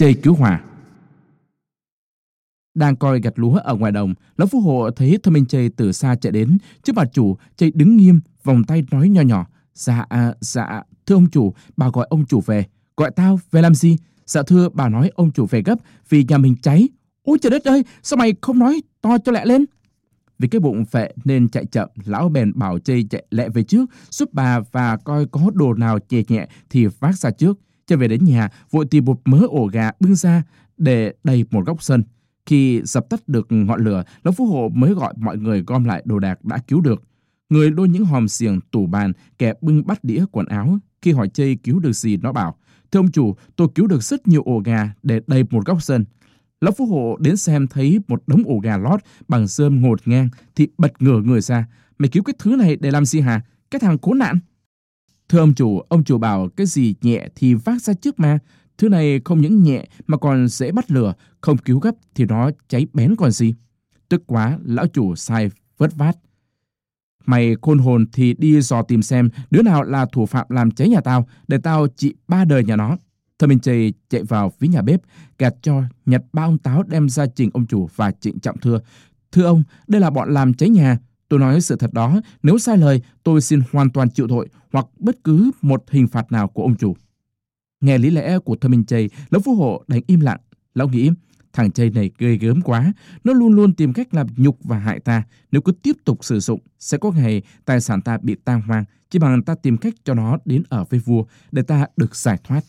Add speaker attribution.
Speaker 1: Chê cứu hòa Đang coi gặt lúa ở ngoài đồng, lão phú hộ thấy thơ minh chê từ xa chạy đến. Trước bà chủ, chê đứng nghiêm, vòng tay nói nho nhỏ. Dạ, à, dạ, thưa ông chủ, bà gọi ông chủ về. Gọi tao, về làm gì? Dạ thưa, bà nói ông chủ về gấp vì nhà mình cháy. Ôi trời đất ơi, sao mày không nói to cho lẹ lên? Vì cái bụng phệ nên chạy chậm, lão bèn bảo chê chạy lẹ về trước, giúp bà và coi có đồ nào chè nhẹ thì vác ra trước. Trở về đến nhà, vội tìm một mớ ổ gà bưng ra để đầy một góc sân. Khi dập tắt được ngọn lửa, lão phú hộ mới gọi mọi người gom lại đồ đạc đã cứu được. Người lôi những hòm xiềng, tủ bàn, kẻ bưng bắt đĩa quần áo. Khi hỏi chây cứu được gì, nó bảo, Thưa ông chủ, tôi cứu được rất nhiều ổ gà để đầy một góc sân. Lão Phú Hộ đến xem thấy một đống ổ gà lót bằng rơm ngột ngang thì bật ngửa người ra. Mày cứu cái thứ này để làm gì hả? Cái thằng cố nạn. Thưa ông chủ, ông chủ bảo cái gì nhẹ thì vác ra trước mà. Thứ này không những nhẹ mà còn dễ bắt lửa, không cứu gấp thì nó cháy bén còn gì. Tức quá, lão chủ sai vớt vát. Mày khôn hồn thì đi dò tìm xem đứa nào là thủ phạm làm cháy nhà tao để tao trị ba đời nhà nó. Thơ Minh Trì chạy vào phía nhà bếp, gạt cho, nhặt ba ông táo đem ra trình ông chủ và trịnh trọng thưa. Thưa ông, đây là bọn làm cháy nhà. Tôi nói sự thật đó, nếu sai lời, tôi xin hoàn toàn chịu tội hoặc bất cứ một hình phạt nào của ông chủ. Nghe lý lẽ của Thơ Minh Chây, Lão Phú Hộ đánh im lặng. Lão nghĩ, thằng Chây này ghê gớm quá, nó luôn luôn tìm cách làm nhục và hại ta. Nếu cứ tiếp tục sử dụng, sẽ có ngày tài sản ta bị tan hoang, chỉ bằng ta tìm cách cho nó đến ở với vua để ta được giải thoát.